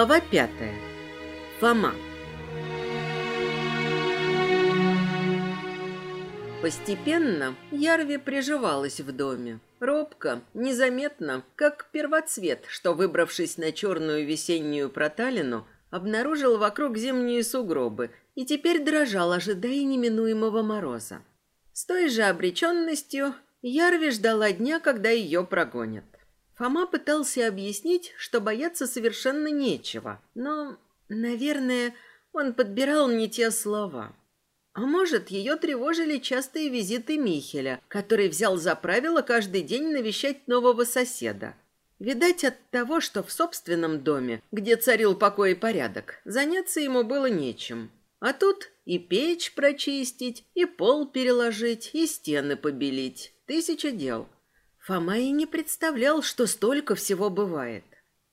Глава пятая. Фома. Постепенно Ярви приживалась в доме. Робко, незаметно, как первоцвет, что, выбравшись на черную весеннюю проталину, обнаружил вокруг зимние сугробы и теперь дрожал, ожидая неминуемого мороза. С той же обреченностью Ярви ждала дня, когда ее прогонят. Фома пытался объяснить, что бояться совершенно нечего, но, наверное, он подбирал не те слова. А может, ее тревожили частые визиты Михеля, который взял за правило каждый день навещать нового соседа. Видать, от того, что в собственном доме, где царил покой и порядок, заняться ему было нечем. А тут и печь прочистить, и пол переложить, и стены побелить. Тысяча дел. Фома и не представлял, что столько всего бывает.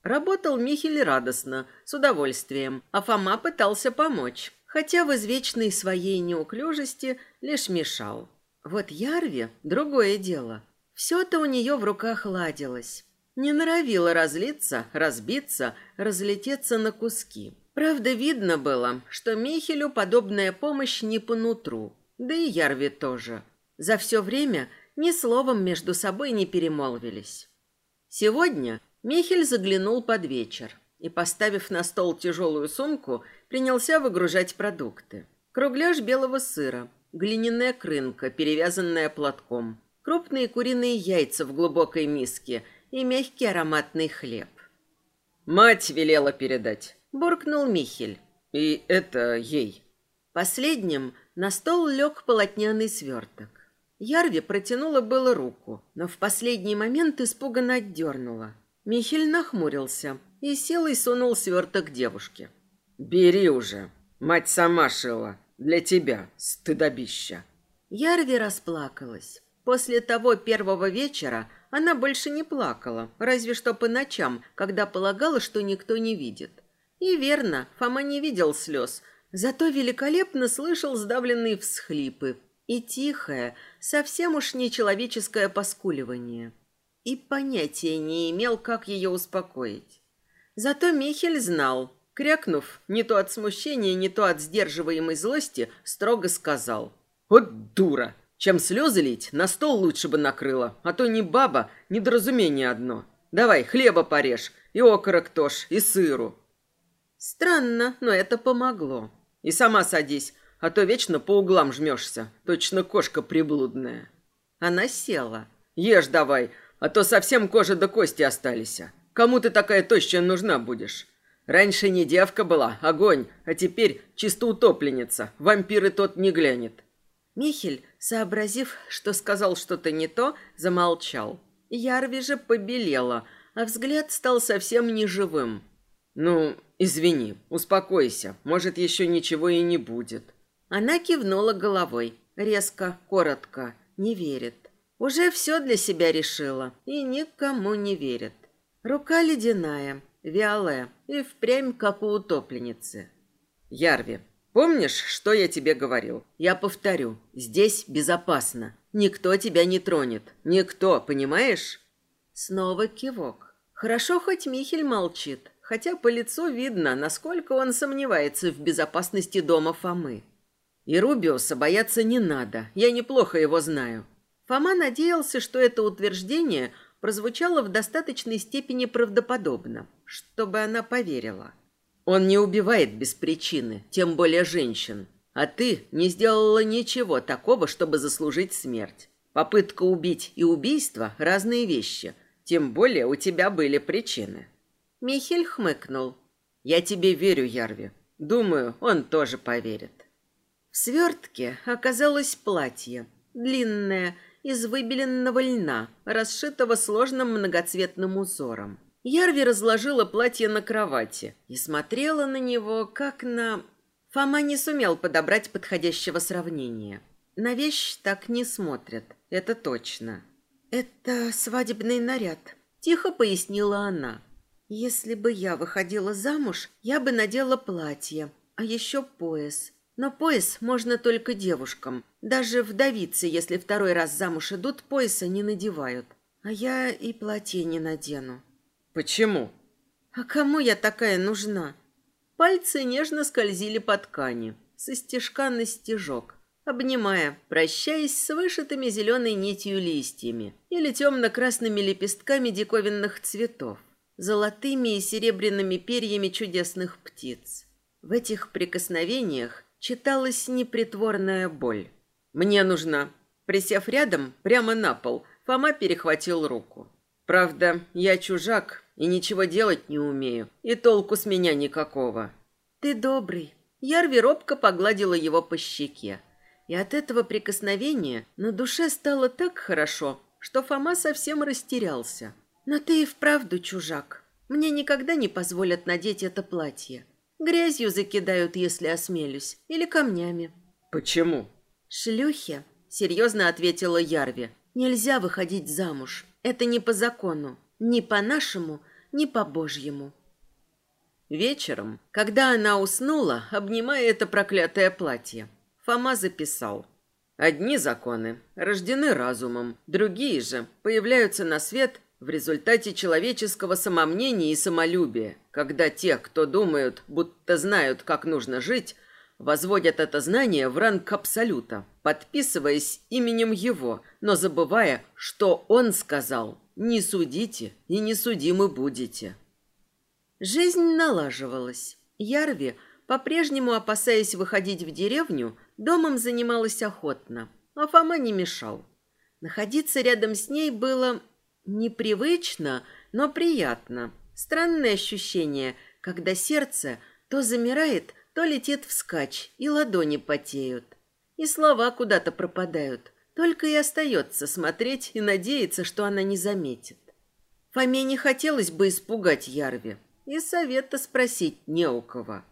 Работал Михель радостно, с удовольствием, а Фома пытался помочь хотя в извечной своей неуклюжести лишь мешал. Вот Ярве — другое дело. Все-то у нее в руках ладилось. Не норовило разлиться, разбиться, разлететься на куски. Правда, видно было, что Михелю подобная помощь не по нутру. Да и Ярве тоже. За все время ни словом между собой не перемолвились. Сегодня Михель заглянул под вечер и, поставив на стол тяжелую сумку, принялся выгружать продукты. Кругляш белого сыра, глиняная крынка, перевязанная платком, крупные куриные яйца в глубокой миске и мягкий ароматный хлеб. «Мать велела передать», — буркнул Михель. «И это ей». Последним на стол лег полотняный сверток. Ярви протянула было руку, но в последний момент испуганно отдернула. Михель нахмурился и силой сунул сверток девушке. «Бери уже. Мать сама шила. Для тебя, стыдобища». Ярви расплакалась. После того первого вечера она больше не плакала, разве что по ночам, когда полагала, что никто не видит. И верно, Фома не видел слез, зато великолепно слышал сдавленные всхлипы и тихое, совсем уж нечеловеческое поскуливание. И понятия не имел, как ее успокоить. Зато Михель знал, Крякнув, не то от смущения, не то от сдерживаемой злости, строго сказал. «Вот дура! Чем слезы лить, на стол лучше бы накрыла, а то ни баба, ни недоразумение одно. Давай, хлеба порежь, и окорок тоже, и сыру». Странно, но это помогло. «И сама садись, а то вечно по углам жмешься, точно кошка приблудная». Она села. «Ешь давай, а то совсем кожа до кости остались. Кому ты такая тощая нужна будешь?» Раньше не девка была, огонь, а теперь чисто утопленница. Вампиры тот не глянет. Михель, сообразив, что сказал что-то не то, замолчал. Ярви же побелела, а взгляд стал совсем неживым. «Ну, извини, успокойся, может, еще ничего и не будет». Она кивнула головой, резко, коротко, не верит. Уже все для себя решила и никому не верит. Рука ледяная, вялая и впрямь как у утопленницы. Ярви, помнишь, что я тебе говорил? Я повторю, здесь безопасно. Никто тебя не тронет. Никто, понимаешь? Снова кивок. Хорошо, хоть Михель молчит, хотя по лицу видно, насколько он сомневается в безопасности дома Фомы. И Рубиуса бояться не надо, я неплохо его знаю. Фома надеялся, что это утверждение – прозвучало в достаточной степени правдоподобно, чтобы она поверила. Он не убивает без причины, тем более женщин. А ты не сделала ничего такого, чтобы заслужить смерть. Попытка убить и убийство – разные вещи. Тем более у тебя были причины. Михель хмыкнул. Я тебе верю, Ярви. Думаю, он тоже поверит. В свертке оказалось платье. Длинное, из выбеленного льна, расшитого сложным многоцветным узором. Ярви разложила платье на кровати и смотрела на него, как на... Фома не сумел подобрать подходящего сравнения. На вещь так не смотрят, это точно. «Это свадебный наряд», — тихо пояснила она. «Если бы я выходила замуж, я бы надела платье, а еще пояс. Но пояс можно только девушкам. Даже вдовицы, если второй раз замуж идут, пояса не надевают. А я и платье не надену. Почему? А кому я такая нужна? Пальцы нежно скользили по ткани, со стежка на стежок, обнимая, прощаясь с вышитыми зеленой нитью листьями или темно-красными лепестками диковинных цветов, золотыми и серебряными перьями чудесных птиц. В этих прикосновениях читалась непритворная боль. «Мне нужна». Присев рядом, прямо на пол, Фома перехватил руку. «Правда, я чужак и ничего делать не умею, и толку с меня никакого». «Ты добрый». Ярви робко погладила его по щеке. И от этого прикосновения на душе стало так хорошо, что Фома совсем растерялся. «Но ты и вправду чужак. Мне никогда не позволят надеть это платье. Грязью закидают, если осмелюсь, или камнями». «Почему?» «Шлюхи», — серьезно ответила Ярви, — «нельзя выходить замуж. Это не по закону, ни по нашему, ни по божьему». Вечером, когда она уснула, обнимая это проклятое платье, Фома записал. Одни законы рождены разумом, другие же появляются на свет в результате человеческого самомнения и самолюбия, когда те, кто думают, будто знают, как нужно жить, возводят это знание в ранг абсолюта, подписываясь именем его, но забывая, что он сказал «не судите и не судимы будете». Жизнь налаживалась. Ярви, по-прежнему опасаясь выходить в деревню, Домом занималась охотно, а Фома не мешал. Находиться рядом с ней было непривычно, но приятно. Странное ощущение, когда сердце то замирает, то летит вскачь, и ладони потеют. И слова куда-то пропадают. Только и остается смотреть и надеяться, что она не заметит. Фоме не хотелось бы испугать Ярви. И совета спросить не у кого.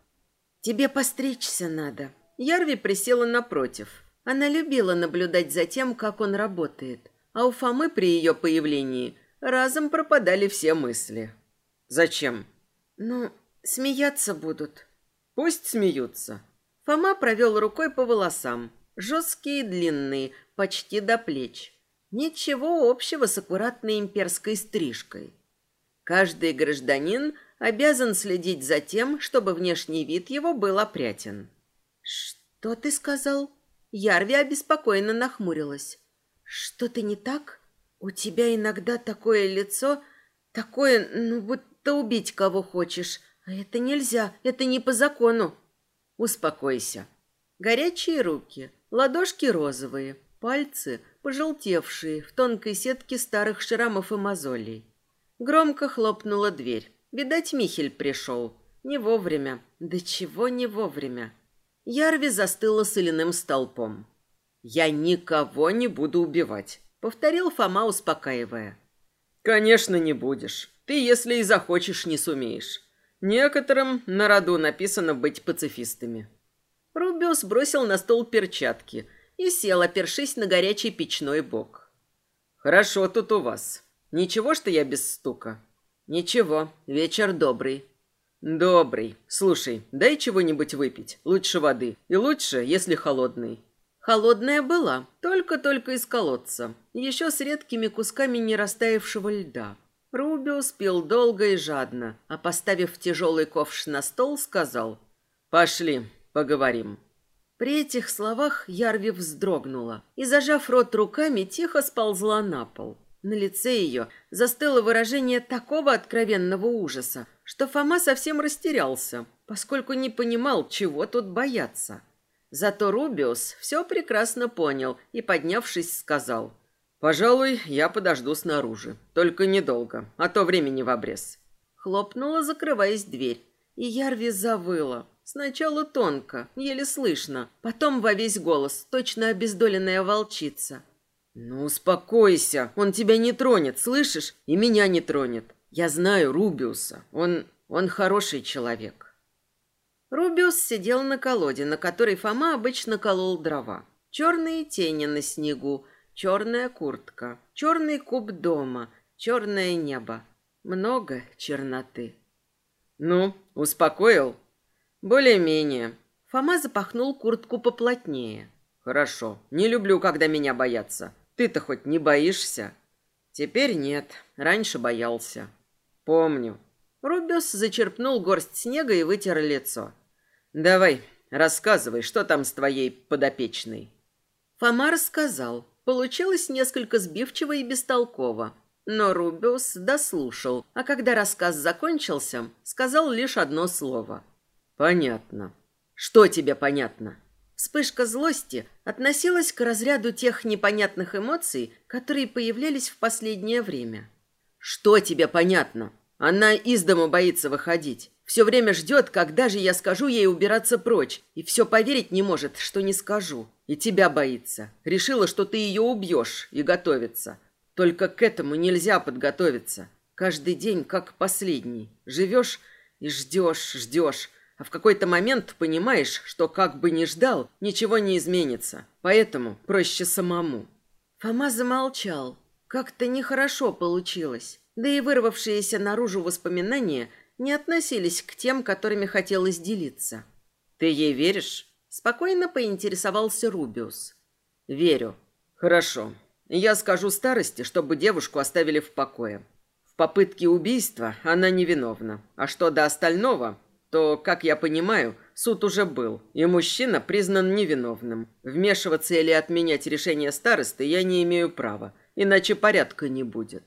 «Тебе постричься надо», Ярви присела напротив. Она любила наблюдать за тем, как он работает. А у Фомы при ее появлении разом пропадали все мысли. «Зачем?» «Ну, смеяться будут». «Пусть смеются». Фома провел рукой по волосам. Жесткие и длинные, почти до плеч. Ничего общего с аккуратной имперской стрижкой. Каждый гражданин обязан следить за тем, чтобы внешний вид его был опрятен. «Что ты сказал?» Ярви обеспокоенно нахмурилась. «Что-то не так? У тебя иногда такое лицо, такое, ну, будто убить кого хочешь. А это нельзя, это не по закону». «Успокойся». Горячие руки, ладошки розовые, пальцы пожелтевшие в тонкой сетке старых шрамов и мозолей. Громко хлопнула дверь. Видать, Михель пришел. Не вовремя. Да чего не вовремя. Ярви застыла соляным столпом. «Я никого не буду убивать», — повторил Фома, успокаивая. «Конечно, не будешь. Ты, если и захочешь, не сумеешь. Некоторым на роду написано быть пацифистами». Рубиус бросил на стол перчатки и сел, опершись на горячий печной бок. «Хорошо тут у вас. Ничего, что я без стука?» «Ничего. Вечер добрый. «Добрый. Слушай, дай чего-нибудь выпить. Лучше воды. И лучше, если холодный». Холодная была, только-только из колодца, еще с редкими кусками не растаявшего льда. Рубиус пил долго и жадно, а поставив тяжелый ковш на стол, сказал «Пошли, поговорим». При этих словах Ярви вздрогнула и, зажав рот руками, тихо сползла на пол. На лице ее застыло выражение такого откровенного ужаса, что Фома совсем растерялся, поскольку не понимал, чего тут бояться. Зато Рубиус все прекрасно понял и, поднявшись, сказал, «Пожалуй, я подожду снаружи. Только недолго, а то времени в обрез». Хлопнула, закрываясь дверь, и Ярви завыла. Сначала тонко, еле слышно, потом во весь голос, точно обездоленная волчица – «Ну, успокойся, он тебя не тронет, слышишь? И меня не тронет. Я знаю Рубиуса, он... он хороший человек». Рубиус сидел на колоде, на которой Фома обычно колол дрова. Черные тени на снегу, черная куртка, черный куб дома, черное небо. Много черноты. «Ну, успокоил?» «Более-менее». Фома запахнул куртку поплотнее. «Хорошо. Не люблю, когда меня боятся. Ты-то хоть не боишься? Теперь нет. Раньше боялся. Помню. Рубиус зачерпнул горсть снега и вытер лицо. «Давай, рассказывай, что там с твоей подопечной?» Фома рассказал. Получилось несколько сбивчиво и бестолково. Но Рубиус дослушал, а когда рассказ закончился, сказал лишь одно слово. «Понятно». «Что тебе понятно?» Вспышка злости относилась к разряду тех непонятных эмоций, которые появлялись в последнее время. «Что тебе понятно? Она из дома боится выходить. Все время ждет, когда же я скажу ей убираться прочь, и все поверить не может, что не скажу. И тебя боится. Решила, что ты ее убьешь, и готовится. Только к этому нельзя подготовиться. Каждый день как последний. Живешь и ждешь, ждешь, а в какой-то момент понимаешь, что как бы ни ждал, ничего не изменится. Поэтому проще самому. Фома замолчал. Как-то нехорошо получилось. Да и вырвавшиеся наружу воспоминания не относились к тем, которыми хотелось делиться. «Ты ей веришь?» Спокойно поинтересовался Рубиус. «Верю. Хорошо. Я скажу старости, чтобы девушку оставили в покое. В попытке убийства она невиновна. А что до остального, то, как я понимаю, суд уже был, и мужчина признан невиновным. Вмешиваться или отменять решение старосты я не имею права, иначе порядка не будет.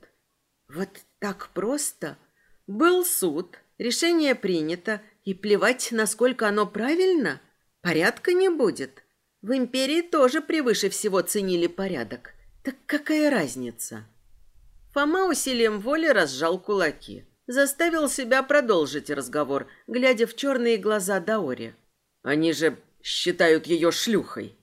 Вот так просто? Был суд, решение принято, и плевать, насколько оно правильно? Порядка не будет. В империи тоже превыше всего ценили порядок. Так какая разница? Фома усилием воли разжал кулаки. Заставил себя продолжить разговор, глядя в черные глаза Даори. «Они же считают ее шлюхой.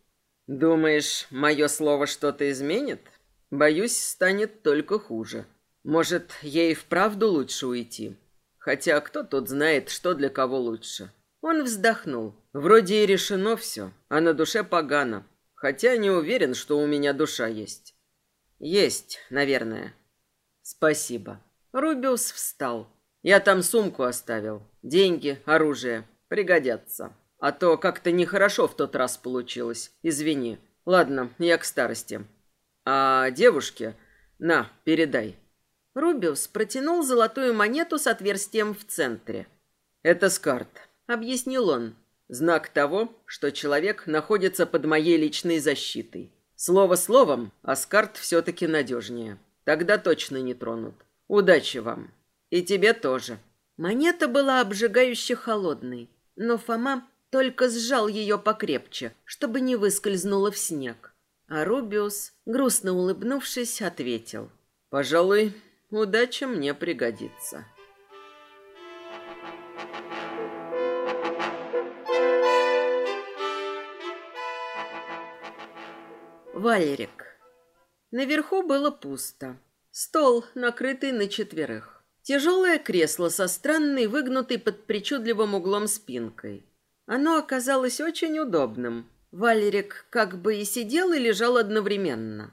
Думаешь, мое слово что-то изменит? Боюсь, станет только хуже. Может, ей вправду лучше уйти? Хотя кто тут знает, что для кого лучше?» Он вздохнул. «Вроде и решено все, а на душе погано. Хотя не уверен, что у меня душа есть». «Есть, наверное». «Спасибо». Рубиус встал. Я там сумку оставил. Деньги, оружие. Пригодятся. А то как-то нехорошо в тот раз получилось. Извини. Ладно, я к старости. А девушке... На, передай. Рубиус протянул золотую монету с отверстием в центре. Это скарт, объяснил он. Знак того, что человек находится под моей личной защитой. Слово словом, а скарт все-таки надежнее. Тогда точно не тронут. Удачи вам. И тебе тоже. Монета была обжигающе холодной, но Фома только сжал ее покрепче, чтобы не выскользнула в снег. А Рубиус, грустно улыбнувшись, ответил. «Пожалуй, удача мне пригодится». Валерик. Наверху было пусто. Стол, накрытый на четверых. Тяжелое кресло со странной, выгнутой под причудливым углом спинкой. Оно оказалось очень удобным. Валерик как бы и сидел, и лежал одновременно.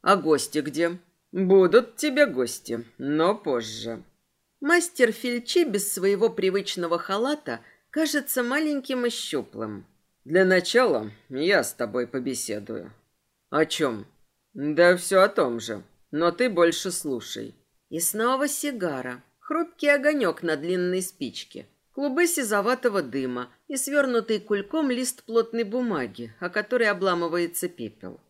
«А гости где?» «Будут тебе гости, но позже». Мастер Фильчи без своего привычного халата кажется маленьким и щуплым. «Для начала я с тобой побеседую». «О чем?» «Да все о том же. Но ты больше слушай. И снова сигара. Хрупкий огонек на длинной спичке. Клубы сизоватого дыма и свернутый кульком лист плотной бумаги, о которой обламывается пепел.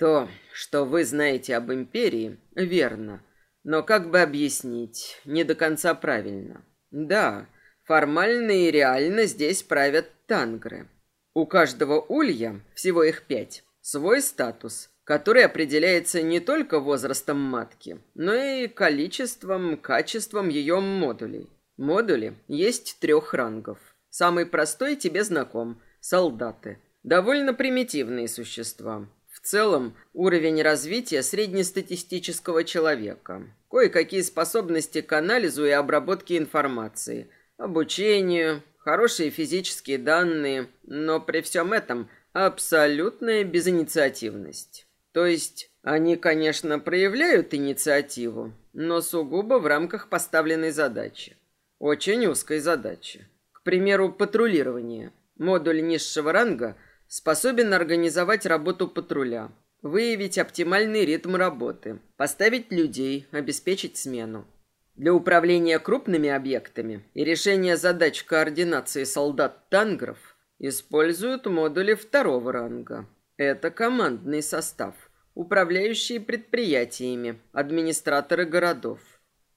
То, что вы знаете об империи, верно. Но как бы объяснить, не до конца правильно. Да, формально и реально здесь правят тангры. У каждого улья, всего их пять, свой статус, который определяется не только возрастом матки, но и количеством, качеством ее модулей. Модули есть трех рангов. Самый простой тебе знаком – солдаты. Довольно примитивные существа. В целом, уровень развития среднестатистического человека. Кое-какие способности к анализу и обработке информации, обучению, хорошие физические данные, но при всем этом абсолютная безинициативность. То есть они, конечно, проявляют инициативу, но сугубо в рамках поставленной задачи. Очень узкой задачи. К примеру, патрулирование. Модуль низшего ранга способен организовать работу патруля, выявить оптимальный ритм работы, поставить людей, обеспечить смену. Для управления крупными объектами и решения задач координации солдат-тангров используют модули второго ранга. Это командный состав, управляющие предприятиями, администраторы городов.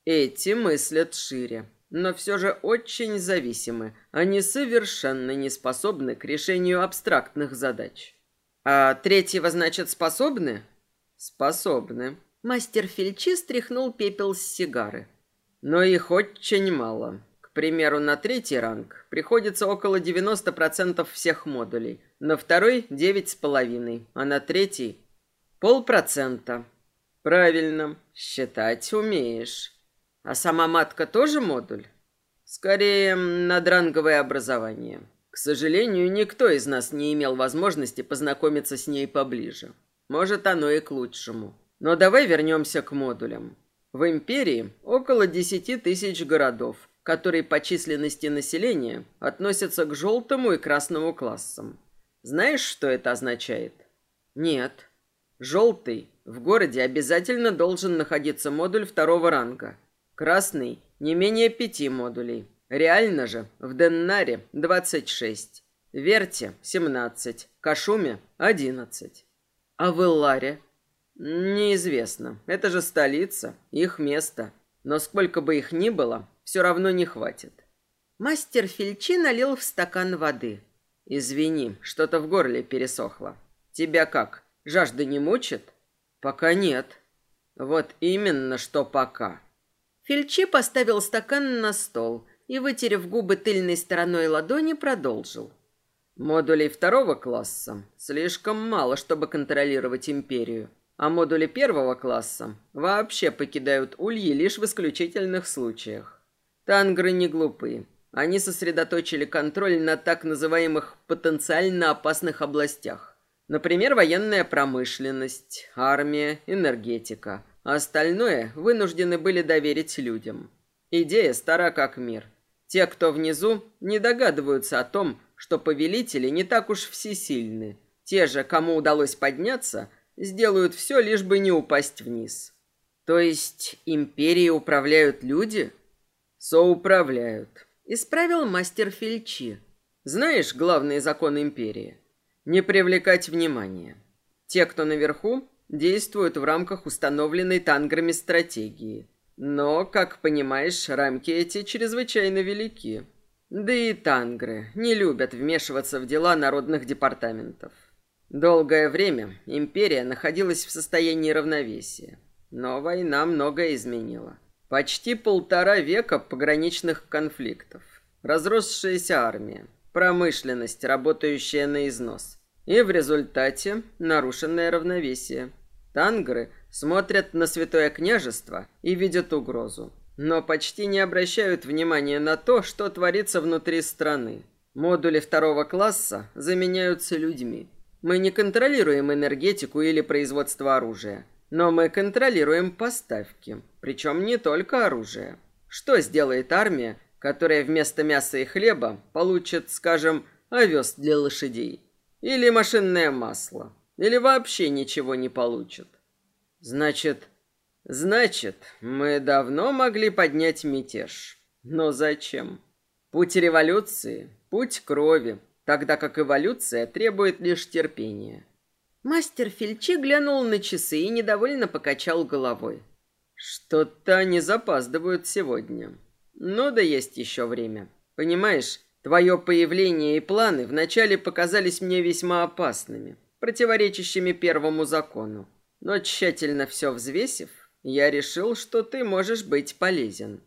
Эти мыслят шире, но все же очень зависимы. Они совершенно не способны к решению абстрактных задач. А третьего, значит, способны? Способны. Мастер Фельчи стряхнул пепел с сигары. Но их очень мало. К примеру, на третий ранг приходится около 90% всех модулей. На второй – 9,5%, а на третий – полпроцента. Правильно, считать умеешь. А сама матка тоже модуль? Скорее, надранговое образование. К сожалению, никто из нас не имел возможности познакомиться с ней поближе. Может, оно и к лучшему. Но давай вернемся к модулям. В империи около 10 тысяч городов, которые по численности населения относятся к желтому и красному классам. Знаешь, что это означает? Нет. Желтый в городе обязательно должен находиться модуль второго ранга. Красный – не менее пяти модулей. Реально же в Деннаре 26, Верте 17, Кашуме 11. А в Элларе? Неизвестно. Это же столица, их место. Но сколько бы их ни было, все равно не хватит. Мастер Фельчи налил в стакан воды. Извини, что-то в горле пересохло. Тебя как, жажда не мучит? Пока нет. Вот именно, что пока. Фельчи поставил стакан на стол и, вытерев губы тыльной стороной ладони, продолжил. Модулей второго класса слишком мало, чтобы контролировать империю, а модули первого класса вообще покидают ульи лишь в исключительных случаях. Тангры не глупые. Они сосредоточили контроль на так называемых потенциально опасных областях. Например, военная промышленность, армия, энергетика – остальное вынуждены были доверить людям. Идея стара как мир. Те, кто внизу, не догадываются о том, что повелители не так уж всесильны. Те же, кому удалось подняться, сделают все, лишь бы не упасть вниз. То есть империи управляют люди? Соуправляют. Исправил мастер Фельчи. Знаешь главный закон империи? Не привлекать внимания. Те, кто наверху, действуют в рамках установленной танграми стратегии. Но, как понимаешь, рамки эти чрезвычайно велики. Да и тангры не любят вмешиваться в дела народных департаментов. Долгое время империя находилась в состоянии равновесия. Но война многое изменила. Почти полтора века пограничных конфликтов. Разросшаяся армия, промышленность, работающая на износ. И в результате нарушенное равновесие – Тангры смотрят на Святое Княжество и видят угрозу, но почти не обращают внимания на то, что творится внутри страны. Модули второго класса заменяются людьми. Мы не контролируем энергетику или производство оружия, но мы контролируем поставки, причем не только оружие. Что сделает армия, которая вместо мяса и хлеба получит, скажем, овес для лошадей? Или машинное масло? Или вообще ничего не получат. Значит, значит, мы давно могли поднять мятеж. Но зачем? Путь революции, путь крови, тогда как эволюция требует лишь терпения. Мастер Фельчи глянул на часы и недовольно покачал головой. Что-то они запаздывают сегодня. Ну да есть еще время. Понимаешь, твое появление и планы вначале показались мне весьма опасными противоречащими первому закону. Но тщательно все взвесив, я решил, что ты можешь быть полезен.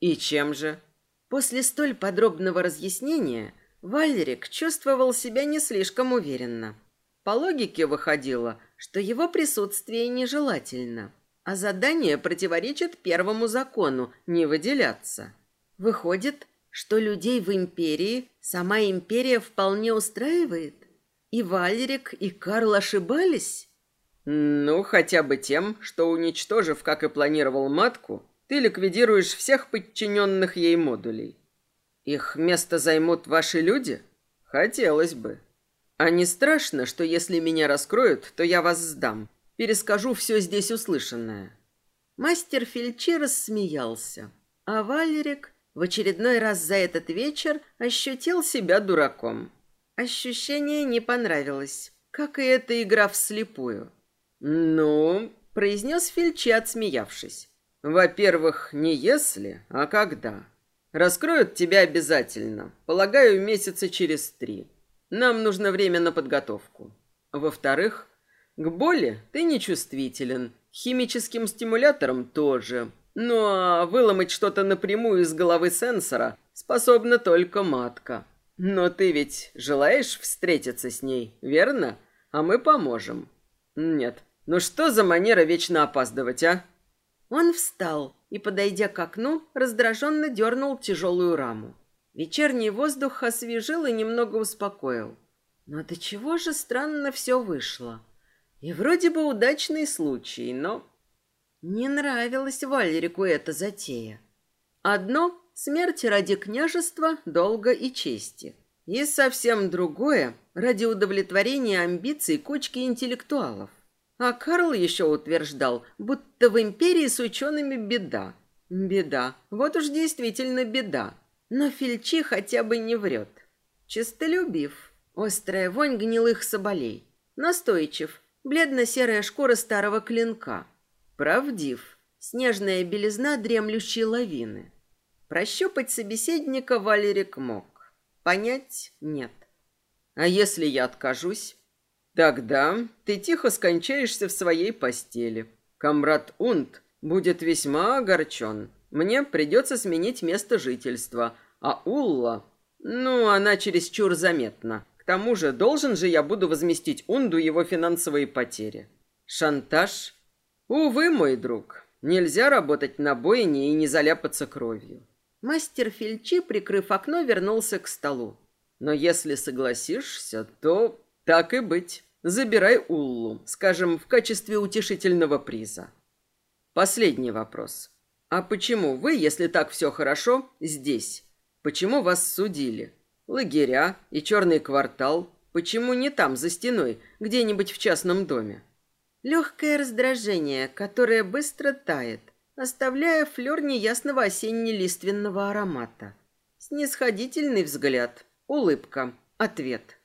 И чем же? После столь подробного разъяснения Валерик чувствовал себя не слишком уверенно. По логике выходило, что его присутствие нежелательно, а задание противоречит первому закону не выделяться. Выходит, что людей в империи сама империя вполне устраивает? И Валерик, и Карл ошибались? Ну, хотя бы тем, что, уничтожив, как и планировал матку, ты ликвидируешь всех подчиненных ей модулей. Их место займут ваши люди? Хотелось бы. А не страшно, что если меня раскроют, то я вас сдам. Перескажу все здесь услышанное. Мастер Фельчи рассмеялся, а Валерик в очередной раз за этот вечер ощутил себя дураком. Ощущение не понравилось, как и эта игра вслепую. «Ну», — произнес Фельчи, отсмеявшись. «Во-первых, не если, а когда. Раскроют тебя обязательно, полагаю, месяца через три. Нам нужно время на подготовку. Во-вторых, к боли ты не чувствителен, химическим стимуляторам тоже. А выломать что-то напрямую из головы сенсора способна только матка. Но ты ведь желаешь встретиться с ней, верно? А мы поможем. Нет. Ну что за манера вечно опаздывать, а? Он встал и, подойдя к окну, раздраженно дернул тяжелую раму. Вечерний воздух освежил и немного успокоил. Но до чего же странно все вышло. И вроде бы удачный случай, но... Не нравилась Валерику эта затея. Одно — смерть ради княжества, долга и чести. И совсем другое — ради удовлетворения амбиций кучки интеллектуалов. А Карл еще утверждал, будто в империи с учеными беда. Беда. Вот уж действительно беда. Но Фельчи хотя бы не врет. Чистолюбив. Острая вонь гнилых соболей. Настойчив. Бледно-серая шкура старого клинка. Правдив. Снежная белизна дремлющей лавины. Прощупать собеседника Валерик мог. Понять нет. А если я откажусь? Тогда ты тихо скончаешься в своей постели. Камрад Унт будет весьма огорчен. Мне придется сменить место жительства, а Улла... Ну, она чересчур заметна. К тому же, должен же я буду возместить Унду его финансовые потери. Шантаж? Увы, мой друг, нельзя работать на бойне и не заляпаться кровью. Мастер Фельчи, прикрыв окно, вернулся к столу. Но если согласишься, то так и быть. Забирай Уллу, скажем, в качестве утешительного приза. Последний вопрос. А почему вы, если так все хорошо, здесь? Почему вас судили? Лагеря и черный квартал. Почему не там, за стеной, где-нибудь в частном доме? Легкое раздражение, которое быстро тает, оставляя флер неясного осенне-лиственного аромата. Снисходительный взгляд, улыбка, ответ.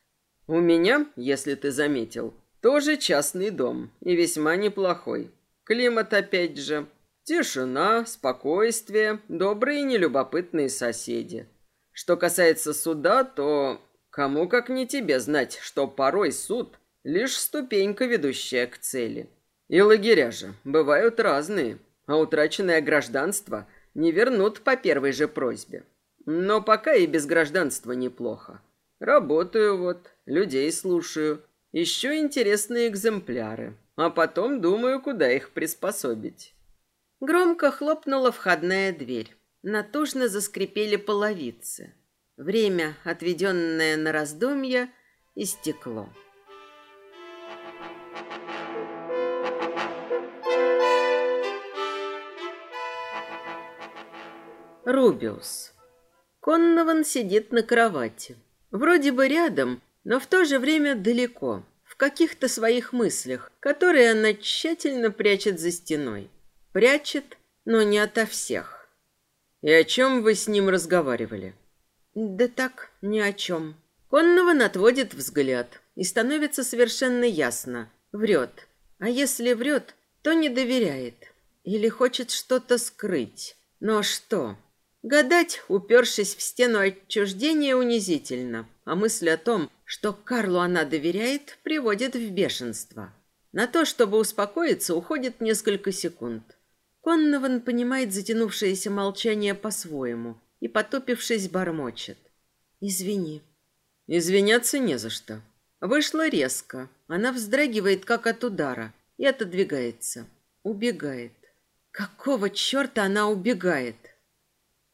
У меня, если ты заметил, тоже частный дом и весьма неплохой. Климат опять же. Тишина, спокойствие, добрые нелюбопытные соседи. Что касается суда, то кому как не тебе знать, что порой суд — лишь ступенька, ведущая к цели. И лагеря же бывают разные, а утраченное гражданство не вернут по первой же просьбе. Но пока и без гражданства неплохо. Работаю вот, людей слушаю, ищу интересные экземпляры, а потом думаю, куда их приспособить. Громко хлопнула входная дверь. Натужно заскрипели половицы. Время, отведенное на раздумья, истекло. Рубиус. Коннован сидит на кровати. Вроде бы рядом, но в то же время далеко, в каких-то своих мыслях, которые она тщательно прячет за стеной. Прячет, но не ото всех. И о чем вы с ним разговаривали? Да так, ни о чем. Коннован отводит взгляд, и становится совершенно ясно. Врет. А если врет, то не доверяет. Или хочет что-то скрыть. Но что? Гадать, упершись в стену отчуждения, унизительно. А мысль о том, что Карлу она доверяет, приводит в бешенство. На то, чтобы успокоиться, уходит несколько секунд. Коннован понимает затянувшееся молчание по-своему и, потупившись, бормочет. «Извини». «Извиняться не за что». Вышла резко. Она вздрагивает, как от удара, и отодвигается. Убегает. Какого черта она убегает?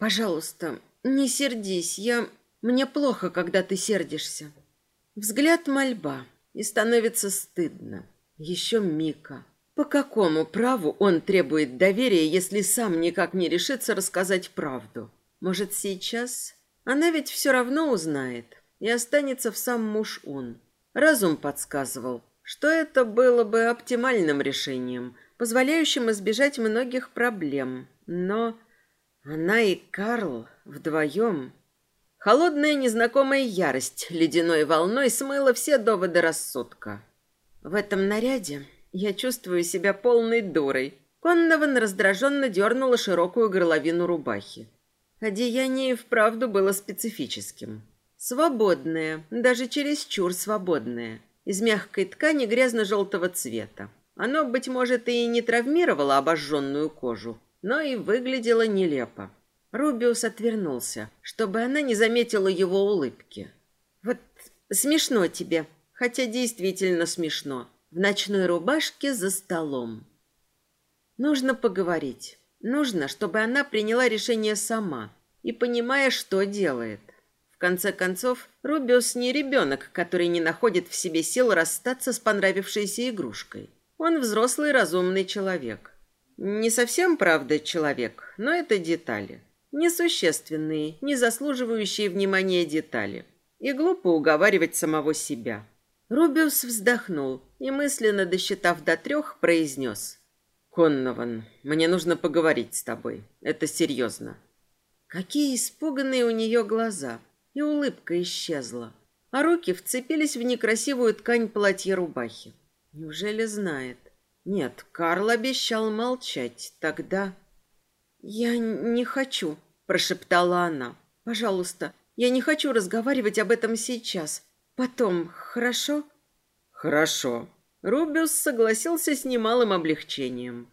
«Пожалуйста, не сердись. Я... Мне плохо, когда ты сердишься». Взгляд мольба, и становится стыдно. Еще Мика. По какому праву он требует доверия, если сам никак не решится рассказать правду? Может, сейчас? Она ведь все равно узнает и останется в сам муж он. Разум подсказывал, что это было бы оптимальным решением, позволяющим избежать многих проблем. Но она и Карл вдвоем... Холодная незнакомая ярость ледяной волной смыла все доводы рассудка. В этом наряде я чувствую себя полной дурой. Коннован раздраженно дернула широкую горловину рубахи. Одеяние вправду было специфическим. Свободное, даже чересчур свободное, из мягкой ткани грязно-желтого цвета. Оно, быть может, и не травмировало обожженную кожу, но и выглядело нелепо. Рубиус отвернулся, чтобы она не заметила его улыбки. «Вот смешно тебе, хотя действительно смешно. В ночной рубашке за столом. Нужно поговорить. Нужно, чтобы она приняла решение сама и понимая, что делает. В конце концов, Рубиус не ребенок, который не находит в себе сил расстаться с понравившейся игрушкой. Он взрослый разумный человек. Не совсем, правда, человек, но это детали. Несущественные, не заслуживающие внимания детали. И глупо уговаривать самого себя. Рубиус вздохнул и, мысленно досчитав до трех, произнес. «Коннован, мне нужно поговорить с тобой. Это серьезно». Какие испуганные у нее глаза. И улыбка исчезла. А руки вцепились в некрасивую ткань платья рубахи. Неужели знает? Нет, Карл обещал молчать. Тогда... «Я не хочу», – прошептала она. «Пожалуйста, я не хочу разговаривать об этом сейчас. Потом, хорошо?» «Хорошо». Рубиус согласился с немалым облегчением.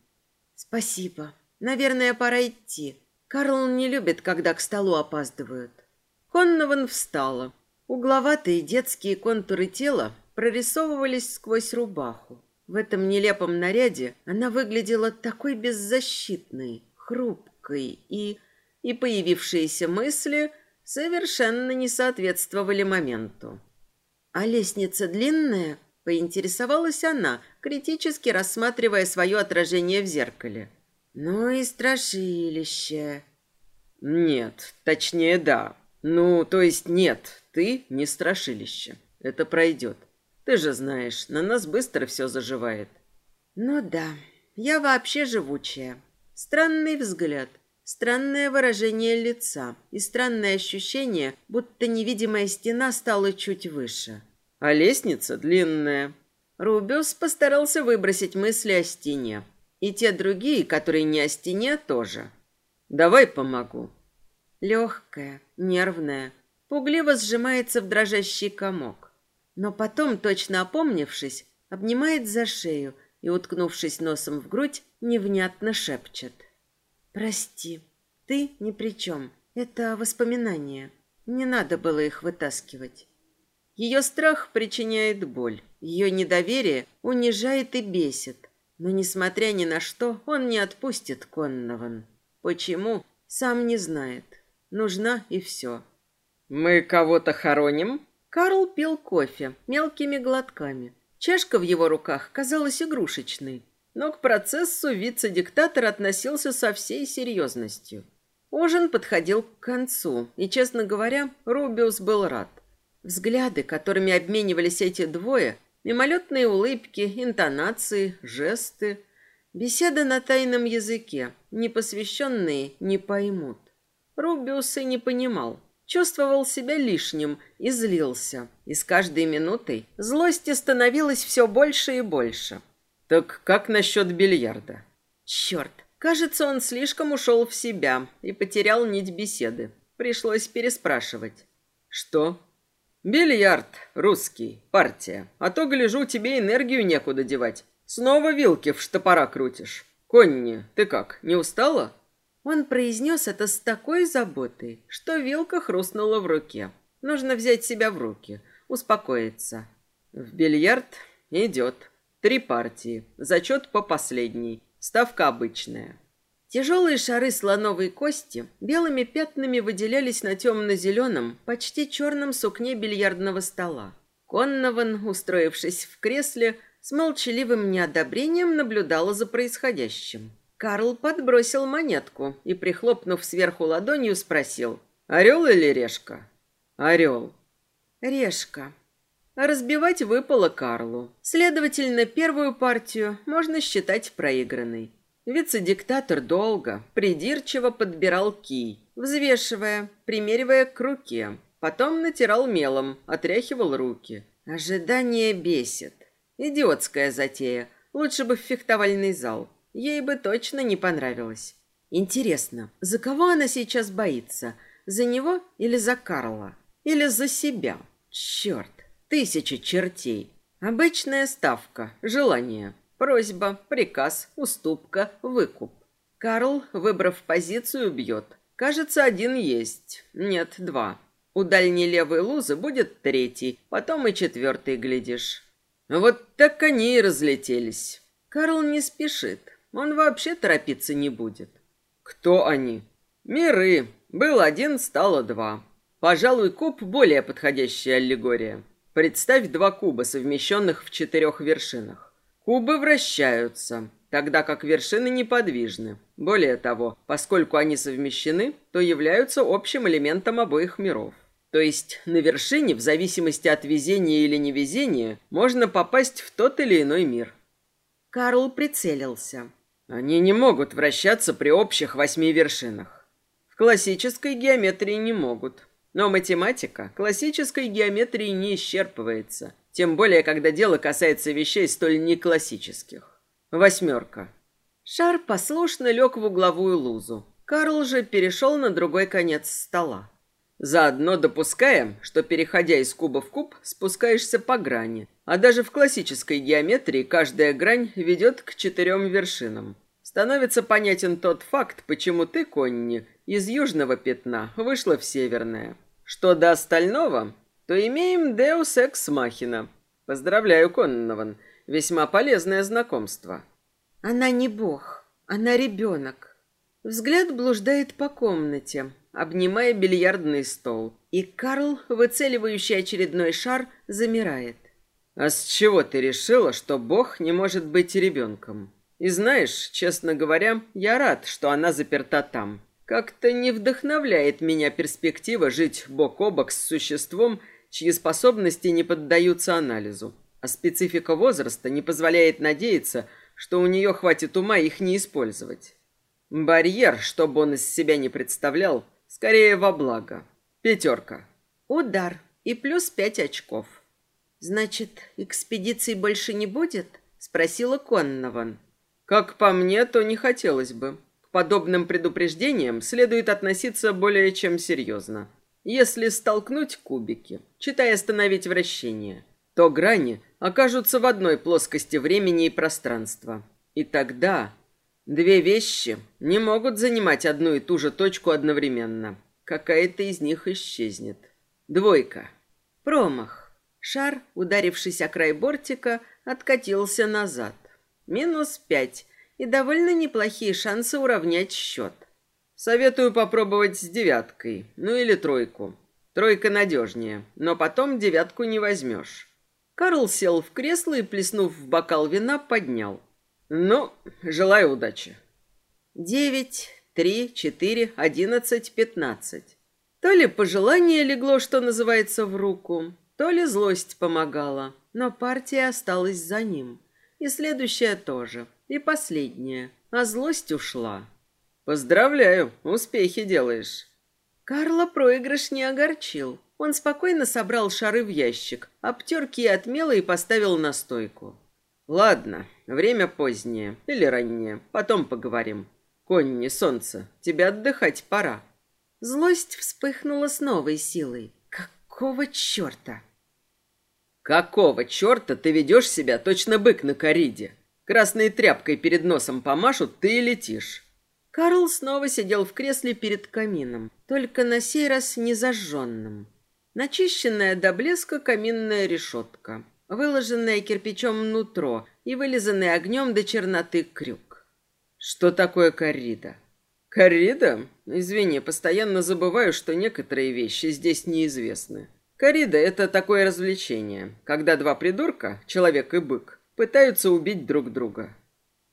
«Спасибо. Наверное, пора идти. Карл не любит, когда к столу опаздывают». Коннован встала. Угловатые детские контуры тела прорисовывались сквозь рубаху. В этом нелепом наряде она выглядела такой беззащитной, хрупкой и... И появившиеся мысли совершенно не соответствовали моменту. «А лестница длинная?» – поинтересовалась она, критически рассматривая свое отражение в зеркале. «Ну и страшилище!» «Нет, точнее, да. Ну, то есть нет, ты не страшилище. Это пройдет. Ты же знаешь, на нас быстро все заживает. Ну да, я вообще живучая. Странный взгляд, странное выражение лица и странное ощущение, будто невидимая стена стала чуть выше. А лестница длинная. Рубиус постарался выбросить мысли о стене. И те другие, которые не о стене, тоже. Давай помогу. Легкая, нервная, пугливо сжимается в дрожащий комок но потом, точно опомнившись, обнимает за шею и, уткнувшись носом в грудь, невнятно шепчет. «Прости, ты ни при чем. Это воспоминания. Не надо было их вытаскивать». Ее страх причиняет боль, ее недоверие унижает и бесит. Но, несмотря ни на что, он не отпустит Коннован. Почему? Сам не знает. Нужна и все. «Мы кого-то хороним?» Карл пил кофе мелкими глотками. Чашка в его руках казалась игрушечной, но к процессу вице-диктатор относился со всей серьезностью. Ужин подходил к концу, и, честно говоря, Рубиус был рад. Взгляды, которыми обменивались эти двое, мимолетные улыбки, интонации, жесты, беседа на тайном языке, непосвященные не поймут. Рубиус и не понимал, чувствовал себя лишним и злился. И с каждой минутой злости становилось все больше и больше. «Так как насчет бильярда?» «Черт, кажется, он слишком ушел в себя и потерял нить беседы. Пришлось переспрашивать». «Что?» «Бильярд, русский, партия. А то, гляжу, тебе энергию некуда девать. Снова вилки в штопора крутишь. Конни, ты как, не устала?» Он произнес это с такой заботой, что вилка хрустнула в руке. Нужно взять себя в руки, успокоиться. В бильярд идет. Три партии. Зачет по последней. Ставка обычная. Тяжелые шары слоновой кости белыми пятнами выделялись на темно-зеленом, почти черном сукне бильярдного стола. Коннован, устроившись в кресле, с молчаливым неодобрением наблюдала за происходящим. Карл подбросил монетку и, прихлопнув сверху ладонью, спросил. «Орел или решка?» «Орел». «Решка». Разбивать выпало Карлу. Следовательно, первую партию можно считать проигранной. Вице-диктатор долго, придирчиво подбирал кий, взвешивая, примеривая к руке. Потом натирал мелом, отряхивал руки. Ожидание бесит. Идиотская затея. Лучше бы в фехтовальный зал. Ей бы точно не понравилось. Интересно, за кого она сейчас боится? За него или за Карла? Или за себя? Черт, тысяча чертей. Обычная ставка, желание, просьба, приказ, уступка, выкуп. Карл, выбрав позицию, бьет. Кажется, один есть. Нет, два. У дальней левой лузы будет третий, потом и четвертый, глядишь. Вот так они и разлетелись. Карл не спешит. Он вообще торопиться не будет. Кто они? Миры. Был один, стало два. Пожалуй, куб более подходящая аллегория. Представь два куба, совмещенных в четырех вершинах. Кубы вращаются, тогда как вершины неподвижны. Более того, поскольку они совмещены, то являются общим элементом обоих миров. То есть на вершине, в зависимости от везения или невезения, можно попасть в тот или иной мир. Карл прицелился. Они не могут вращаться при общих восьми вершинах. В классической геометрии не могут. Но математика классической геометрии не исчерпывается. Тем более, когда дело касается вещей столь неклассических. Восьмерка. Шар послушно лег в угловую лузу. Карл же перешел на другой конец стола. Заодно допускаем, что, переходя из куба в куб, спускаешься по грани. А даже в классической геометрии каждая грань ведет к четырем вершинам. Становится понятен тот факт, почему ты, Конни, из южного пятна вышла в северное. Что до остального, то имеем Deus Ex Machina. Поздравляю, Коннован, весьма полезное знакомство. Она не бог, она ребенок. Взгляд блуждает по комнате, обнимая бильярдный стол. И Карл, выцеливающий очередной шар, замирает. «А с чего ты решила, что Бог не может быть ребенком? И знаешь, честно говоря, я рад, что она заперта там. Как-то не вдохновляет меня перспектива жить бок о бок с существом, чьи способности не поддаются анализу. А специфика возраста не позволяет надеяться, что у нее хватит ума их не использовать. Барьер, чтобы он из себя не представлял, Скорее во благо. Пятерка. Удар. И плюс пять очков. Значит, экспедиций больше не будет? Спросила Коннован. Как по мне, то не хотелось бы. К подобным предупреждениям следует относиться более чем серьезно. Если столкнуть кубики, читая остановить вращение, то грани окажутся в одной плоскости времени и пространства. И тогда Две вещи не могут занимать одну и ту же точку одновременно. Какая-то из них исчезнет. Двойка. Промах. Шар, ударившись о край бортика, откатился назад. Минус пять. И довольно неплохие шансы уравнять счет. Советую попробовать с девяткой, ну или тройку. Тройка надежнее, но потом девятку не возьмешь. Карл сел в кресло и, плеснув в бокал вина, поднял. Ну, желаю удачи. Девять, три, четыре, одиннадцать, пятнадцать. То ли пожелание легло, что называется, в руку, то ли злость помогала, но партия осталась за ним. И следующая тоже, и последняя, а злость ушла. Поздравляю, успехи делаешь. Карла проигрыш не огорчил. Он спокойно собрал шары в ящик, обтер ки отмело и поставил на стойку. Ладно, время позднее или раннее, потом поговорим. Конни, солнце, тебе отдыхать пора. Злость вспыхнула с новой силой. Какого черта? Какого черта ты ведешь себя точно бык на кориде? Красной тряпкой перед носом помашут, ты и летишь. Карл снова сидел в кресле перед камином, только на сей раз не зажженным. Начищенная до блеска каминная решетка выложенное кирпичом нутро и вылизанный огнем до черноты крюк. Что такое коррида? Коррида? Извини, постоянно забываю, что некоторые вещи здесь неизвестны. Коррида – это такое развлечение, когда два придурка, человек и бык, пытаются убить друг друга.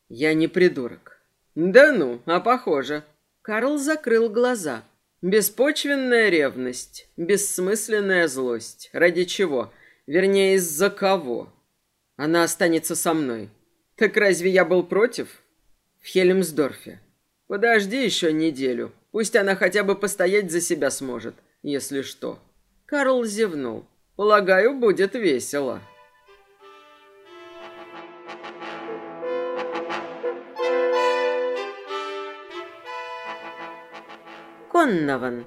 Я не придурок. Да ну, а похоже. Карл закрыл глаза. Беспочвенная ревность, бессмысленная злость. Ради чего? Вернее, из-за кого? Она останется со мной. Так разве я был против? В Хелемсдорфе. Подожди еще неделю. Пусть она хотя бы постоять за себя сможет, если что. Карл зевнул. Полагаю, будет весело. Коннован.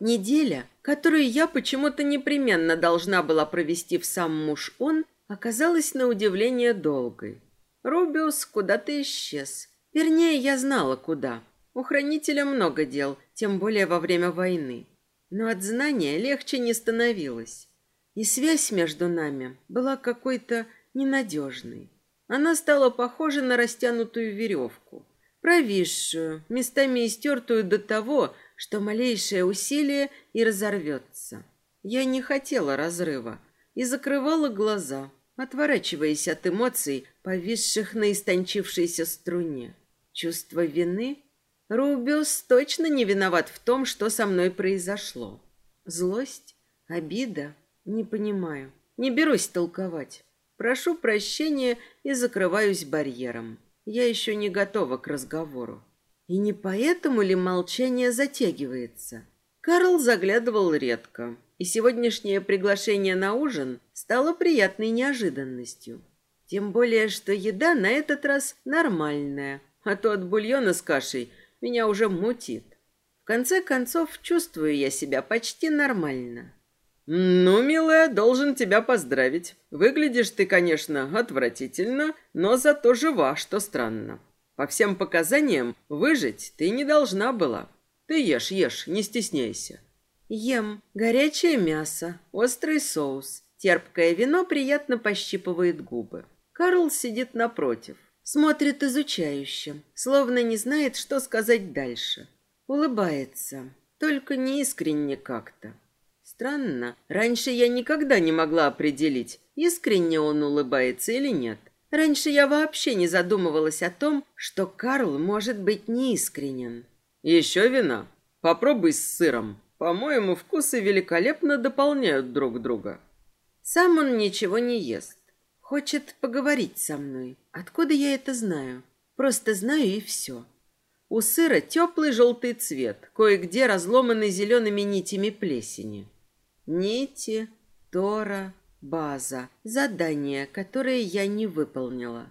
Неделя, которую я почему-то непременно должна была провести в сам муж он, оказалась на удивление долгой. Рубиус куда-то исчез. Вернее, я знала, куда. У хранителя много дел, тем более во время войны. Но от знания легче не становилось. И связь между нами была какой-то ненадежной. Она стала похожа на растянутую веревку, провисшую, местами истертую до того, что малейшее усилие и разорвется. Я не хотела разрыва и закрывала глаза, отворачиваясь от эмоций, повисших на истончившейся струне. Чувство вины? Рубиус точно не виноват в том, что со мной произошло. Злость? Обида? Не понимаю. Не берусь толковать. Прошу прощения и закрываюсь барьером. Я еще не готова к разговору. И не поэтому ли молчание затягивается? Карл заглядывал редко, и сегодняшнее приглашение на ужин стало приятной неожиданностью. Тем более, что еда на этот раз нормальная, а то от бульона с кашей меня уже мутит. В конце концов, чувствую я себя почти нормально. «Ну, милая, должен тебя поздравить. Выглядишь ты, конечно, отвратительно, но зато жива, что странно. По всем показаниям, выжить ты не должна была. Ты ешь, ешь, не стесняйся. Ем. Горячее мясо, острый соус. Терпкое вино приятно пощипывает губы. Карл сидит напротив. Смотрит изучающе, словно не знает, что сказать дальше. Улыбается, только не искренне как-то. Странно, раньше я никогда не могла определить, искренне он улыбается или нет. Раньше я вообще не задумывалась о том, что Карл может быть неискренен. Еще вина. Попробуй с сыром. По-моему, вкусы великолепно дополняют друг друга. Сам он ничего не ест. Хочет поговорить со мной. Откуда я это знаю? Просто знаю и все. У сыра теплый желтый цвет, кое-где разломанный зелеными нитями плесени. Нити, Тора, База. Задание, которое я не выполнила.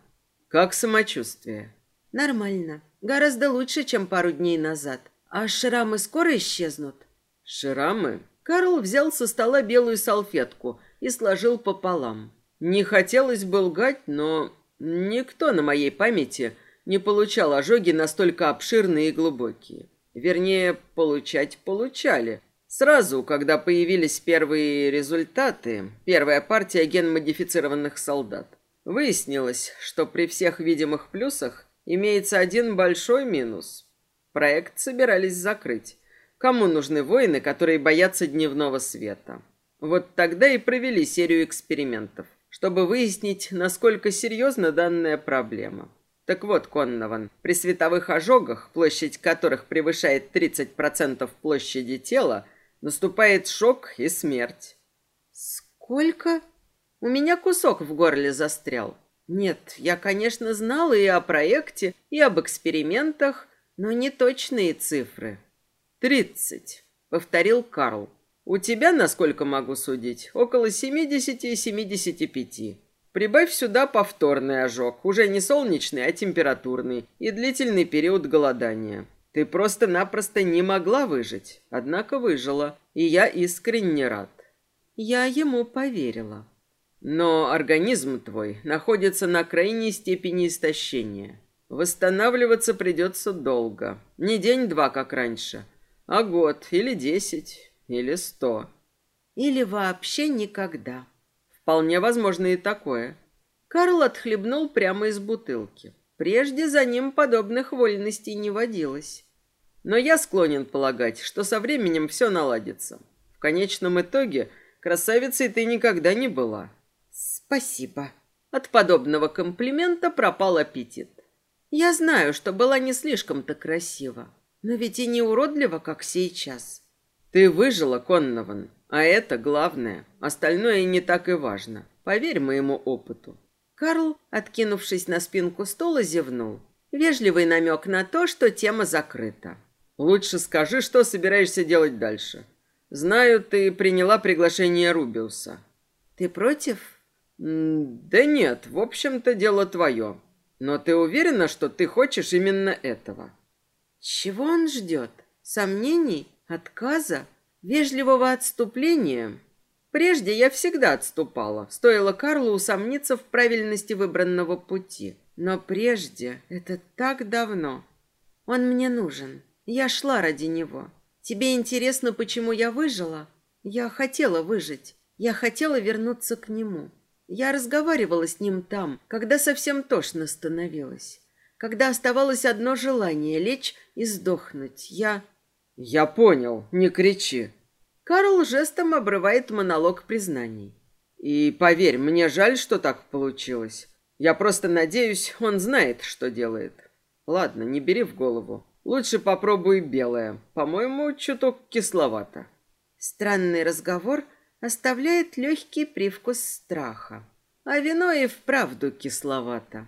Как самочувствие? Нормально. Гораздо лучше, чем пару дней назад. А шрамы скоро исчезнут? Шрамы? Карл взял со стола белую салфетку и сложил пополам. Не хотелось бы лгать, но никто на моей памяти не получал ожоги настолько обширные и глубокие. Вернее, получать получали, Сразу, когда появились первые результаты, первая партия генмодифицированных солдат, выяснилось, что при всех видимых плюсах имеется один большой минус. Проект собирались закрыть. Кому нужны воины, которые боятся дневного света? Вот тогда и провели серию экспериментов, чтобы выяснить, насколько серьезна данная проблема. Так вот, Коннован, при световых ожогах, площадь которых превышает 30% площади тела, Наступает шок и смерть. Сколько? У меня кусок в горле застрял. Нет, я, конечно, знала и о проекте, и об экспериментах, но не точные цифры. «Тридцать», — повторил Карл. «У тебя, насколько могу судить, около семидесяти-семидесяти пяти. Прибавь сюда повторный ожог, уже не солнечный, а температурный, и длительный период голодания. Ты просто-напросто не могла выжить, однако выжила, и я искренне рад. Я ему поверила. Но организм твой находится на крайней степени истощения. Восстанавливаться придется долго. Не день-два, как раньше, а год или десять, или сто. Или вообще никогда. Вполне возможно и такое. Карл отхлебнул прямо из бутылки. Прежде за ним подобных вольностей не водилось. Но я склонен полагать, что со временем все наладится. В конечном итоге красавицей ты никогда не была. Спасибо. От подобного комплимента пропал аппетит. Я знаю, что была не слишком-то красива, но ведь и не уродлива, как сейчас. Ты выжила, Коннован, А это главное. Остальное не так и важно. Поверь моему опыту. Карл, откинувшись на спинку стула, зевнул. Вежливый намек на то, что тема закрыта. Лучше скажи, что собираешься делать дальше. Знаю, ты приняла приглашение Рубиуса. Ты против? Да нет, в общем-то, дело твое. Но ты уверена, что ты хочешь именно этого? Чего он ждет? Сомнений? Отказа? Вежливого отступления? Прежде я всегда отступала, стоило Карлу усомниться в правильности выбранного пути. Но прежде, это так давно. Он мне нужен. Я шла ради него. Тебе интересно, почему я выжила? Я хотела выжить. Я хотела вернуться к нему. Я разговаривала с ним там, когда совсем тошно становилось. Когда оставалось одно желание — лечь и сдохнуть. Я... Я понял, не кричи. Карл жестом обрывает монолог признаний. И поверь, мне жаль, что так получилось. Я просто надеюсь, он знает, что делает. Ладно, не бери в голову. Лучше попробуй белое. По-моему, чуток кисловато. Странный разговор оставляет легкий привкус страха. А вино и вправду кисловато.